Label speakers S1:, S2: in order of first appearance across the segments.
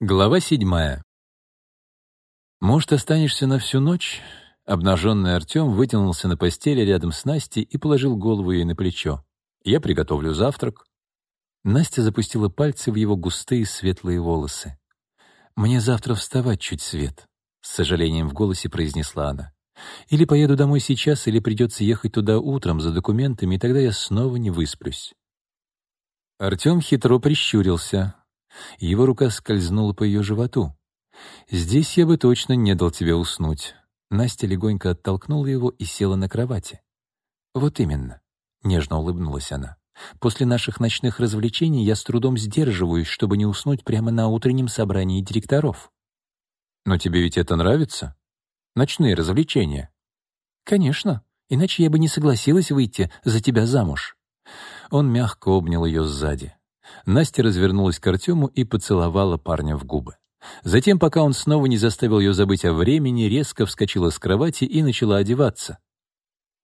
S1: Глава седьмая. «Может, останешься на всю ночь?» Обнаженный Артем вытянулся на постели рядом с Настей и положил голову ей на плечо. «Я приготовлю завтрак». Настя запустила пальцы в его густые светлые волосы. «Мне завтра вставать чуть свет», — с сожалением в голосе произнесла она. «Или поеду домой сейчас, или придется ехать туда утром за документами, и тогда я снова не высплюсь». Артем хитро прищурился, его рука скользнула по ее животу. «Здесь я бы точно не дал тебе уснуть». Настя легонько оттолкнула его и села на кровати. «Вот именно», — нежно улыбнулась она. «После наших ночных развлечений я с трудом сдерживаюсь, чтобы не уснуть прямо на утреннем собрании директоров». «Но тебе ведь это нравится? Ночные развлечения?» «Конечно, иначе я бы не согласилась выйти за тебя замуж». Он мягко обнял ее сзади. Настя развернулась к Артему и поцеловала парня в губы. Затем, пока он снова не заставил ее забыть о времени, резко вскочила с кровати и начала одеваться.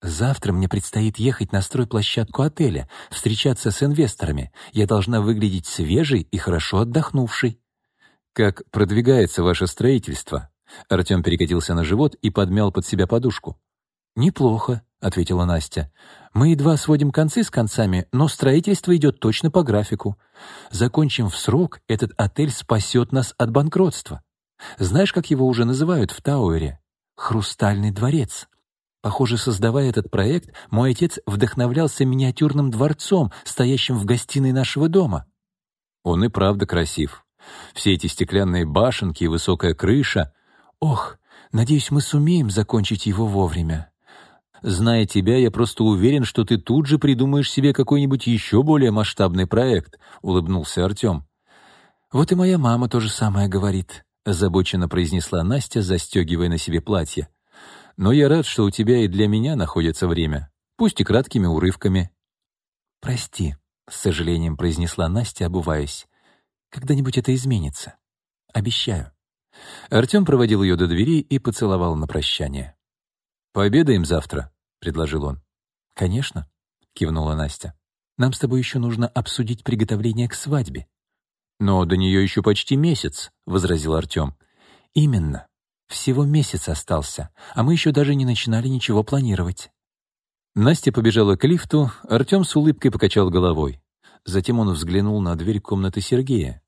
S1: «Завтра мне предстоит ехать на стройплощадку отеля, встречаться с инвесторами. Я должна выглядеть свежей и хорошо отдохнувшей». «Как продвигается ваше строительство?» Артем перекатился на живот и подмял под себя подушку. «Неплохо», — ответила Настя. «Мы едва сводим концы с концами, но строительство идет точно по графику. Закончим в срок, этот отель спасет нас от банкротства. Знаешь, как его уже называют в Тауэре? «Хрустальный дворец». Похоже, создавая этот проект, мой отец вдохновлялся миниатюрным дворцом, стоящим в гостиной нашего дома. Он и правда красив. Все эти стеклянные башенки и высокая крыша. Ох, надеюсь, мы сумеем закончить его вовремя. Зная тебя, я просто уверен, что ты тут же придумаешь себе какой-нибудь еще более масштабный проект», — улыбнулся Артем. «Вот и моя мама то же самое говорит», — озабоченно произнесла Настя, застегивая на себе платье. «Но я рад, что у тебя и для меня находится время, пусть и краткими урывками». «Прости», — с сожалением произнесла Настя, обуваясь. «Когда-нибудь это изменится. Обещаю». Артем проводил ее до двери и поцеловал на прощание. «Пообедаем завтра», — предложил он. «Конечно», — кивнула Настя. «Нам с тобой еще нужно обсудить приготовление к свадьбе». «Но до нее еще почти месяц», — возразил Артем. «Именно. Всего месяц остался, а мы еще даже не начинали ничего планировать». Настя побежала к лифту, Артем с улыбкой покачал головой. Затем он взглянул на дверь комнаты Сергея.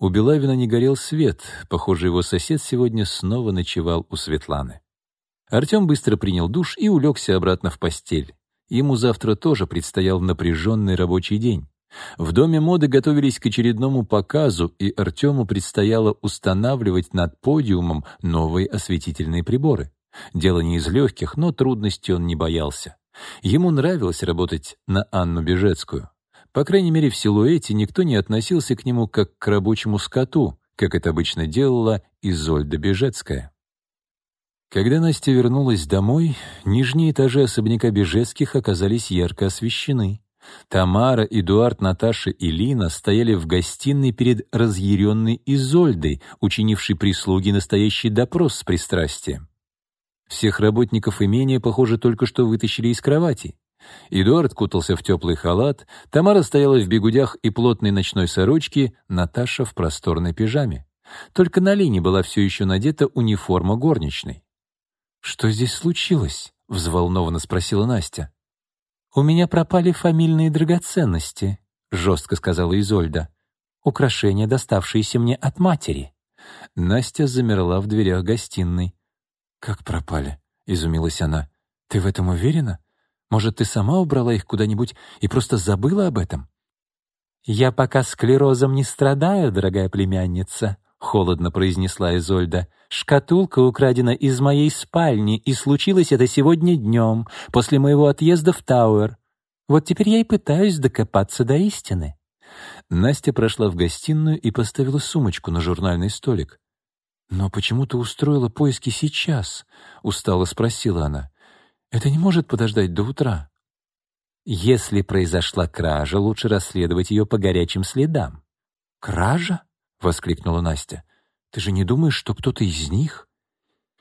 S1: У Белавина не горел свет, похоже, его сосед сегодня снова ночевал у Светланы. Артем быстро принял душ и улегся обратно в постель. Ему завтра тоже предстоял напряженный рабочий день. В Доме моды готовились к очередному показу, и Артему предстояло устанавливать над подиумом новые осветительные приборы. Дело не из легких, но трудностей он не боялся. Ему нравилось работать на Анну Бежецкую. По крайней мере, в силуэте никто не относился к нему как к рабочему скоту, как это обычно делала Изольда Бежецкая. Когда Настя вернулась домой, нижние этажи особняка Бежецких оказались ярко освещены. Тамара, Эдуард, Наташа и Лина стояли в гостиной перед разъяренной Изольдой, учинившей прислуги настоящий допрос с пристрастием. Всех работников имения, похоже, только что вытащили из кровати. Эдуард кутался в теплый халат, Тамара стояла в бегудях и плотной ночной сорочке, Наташа в просторной пижаме. Только на Лине была все еще надета униформа горничной. «Что здесь случилось?» — взволнованно спросила Настя. «У меня пропали фамильные драгоценности», — жестко сказала Изольда. «Украшения, доставшиеся мне от матери». Настя замерла в дверях гостиной. «Как пропали?» — изумилась она. «Ты в этом уверена? Может, ты сама убрала их куда-нибудь и просто забыла об этом?» «Я пока склерозом не страдаю, дорогая племянница», холодно произнесла Изольда. «Шкатулка украдена из моей спальни, и случилось это сегодня днем, после моего отъезда в Тауэр. Вот теперь я и пытаюсь докопаться до истины». Настя прошла в гостиную и поставила сумочку на журнальный столик. «Но почему ты устроила поиски сейчас?» — устало спросила она. «Это не может подождать до утра». «Если произошла кража, лучше расследовать ее по горячим следам». «Кража?» Воскликнула Настя. «Ты же не думаешь, что кто-то из них?»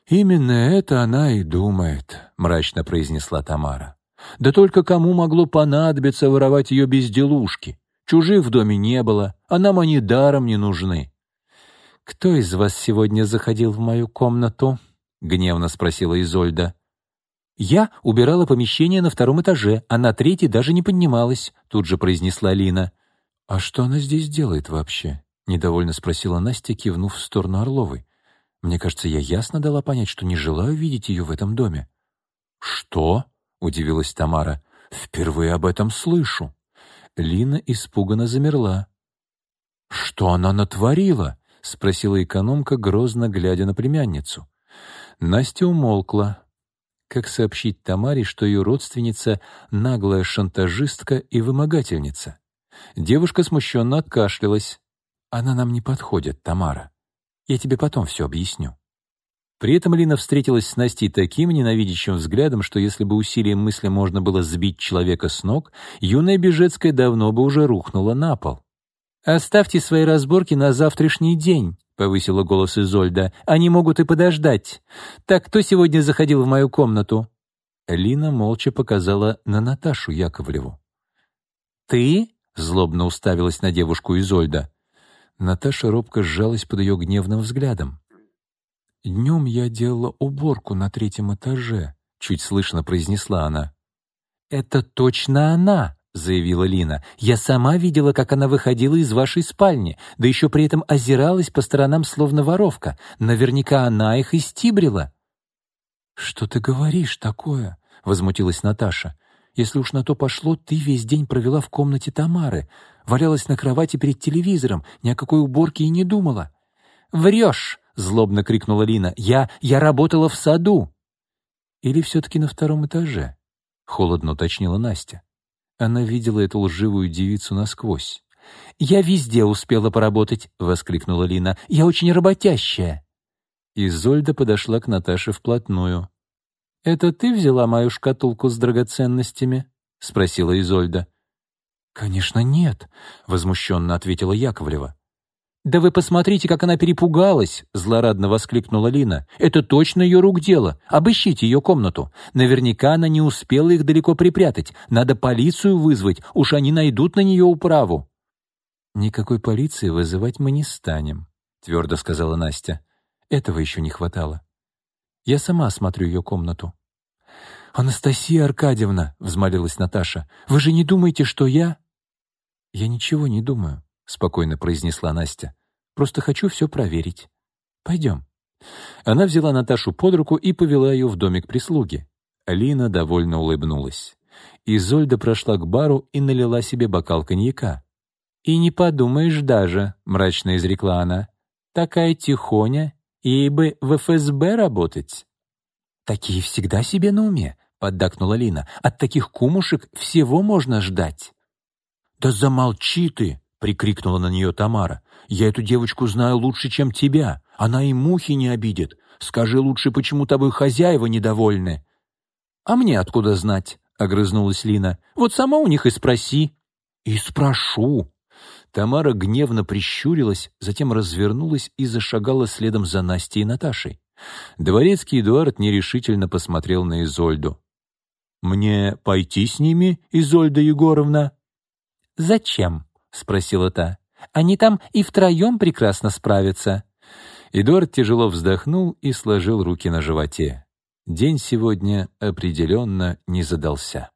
S1: «Именно это она и думает», — мрачно произнесла Тамара. «Да только кому могло понадобиться воровать ее безделушки? Чужих в доме не было, а нам они даром не нужны». «Кто из вас сегодня заходил в мою комнату?» — гневно спросила Изольда. «Я убирала помещение на втором этаже, а на третий даже не поднималась», — тут же произнесла Лина. «А что она здесь делает вообще?» — недовольно спросила Настя, кивнув в сторону Орловой. «Мне кажется, я ясно дала понять, что не желаю видеть ее в этом доме». «Что?» — удивилась Тамара. «Впервые об этом слышу». Лина испуганно замерла. «Что она натворила?» — спросила экономка, грозно глядя на племянницу. Настя умолкла, как сообщить Тамаре, что ее родственница — наглая шантажистка и вымогательница. Девушка смущенно откашлялась. «Она нам не подходит, Тамара. Я тебе потом все объясню». При этом Лина встретилась с Настей таким ненавидящим взглядом, что если бы усилием мысли можно было сбить человека с ног, юная Бежецкая давно бы уже рухнула на пол. «Оставьте свои разборки на завтрашний день», — повысила голос Изольда. «Они могут и подождать. Так, кто сегодня заходил в мою комнату?» Лина молча показала на Наташу Яковлеву. «Ты?» — злобно уставилась на девушку Изольда. Наташа робко сжалась под ее гневным взглядом. «Днем я делала уборку на третьем этаже», — чуть слышно произнесла она. «Это точно она!» — заявила Лина. «Я сама видела, как она выходила из вашей спальни, да еще при этом озиралась по сторонам, словно воровка. Наверняка она их истибрила». «Что ты говоришь такое?» — возмутилась Наташа. «Если уж на то пошло, ты весь день провела в комнате Тамары, валялась на кровати перед телевизором, ни о какой уборке и не думала». «Врешь!» — злобно крикнула Лина. «Я... я работала в саду!» «Или все-таки на втором этаже?» — холодно уточнила Настя. Она видела эту лживую девицу насквозь. «Я везде успела поработать!» — воскликнула Лина. «Я очень работящая!» Изольда подошла к Наташе вплотную. «Это ты взяла мою шкатулку с драгоценностями?» — спросила Изольда. «Конечно нет», — возмущенно ответила Яковлева. «Да вы посмотрите, как она перепугалась!» — злорадно воскликнула Лина. «Это точно ее рук дело. Обыщите ее комнату. Наверняка она не успела их далеко припрятать. Надо полицию вызвать, уж они найдут на нее управу». «Никакой полиции вызывать мы не станем», — твердо сказала Настя. «Этого еще не хватало. Я сама осмотрю ее комнату». «Анастасия Аркадьевна», — взмолилась Наташа, — «вы же не думаете, что я...» «Я ничего не думаю», — спокойно произнесла Настя. «Просто хочу все проверить. Пойдем». Она взяла Наташу под руку и повела ее в домик прислуги. Алина довольно улыбнулась. Изольда прошла к бару и налила себе бокал коньяка. «И не подумаешь даже», — мрачно изрекла она. «Такая тихоня, ей бы в ФСБ работать». «Такие всегда себе на уме», — поддакнула Лина. «От таких кумушек всего можно ждать». «Да замолчи ты!» прикрикнула на нее Тамара. «Я эту девочку знаю лучше, чем тебя. Она и мухи не обидит. Скажи лучше, почему тобой хозяева недовольны». «А мне откуда знать?» — огрызнулась Лина. «Вот сама у них и спроси». «И спрошу». Тамара гневно прищурилась, затем развернулась и зашагала следом за Настей и Наташей. Дворецкий Эдуард нерешительно посмотрел на Изольду. «Мне пойти с ними, Изольда Егоровна?» «Зачем?» — спросила та. «Они там и втроем прекрасно справятся». Эдуард тяжело вздохнул и сложил руки на животе. День сегодня определенно не задался.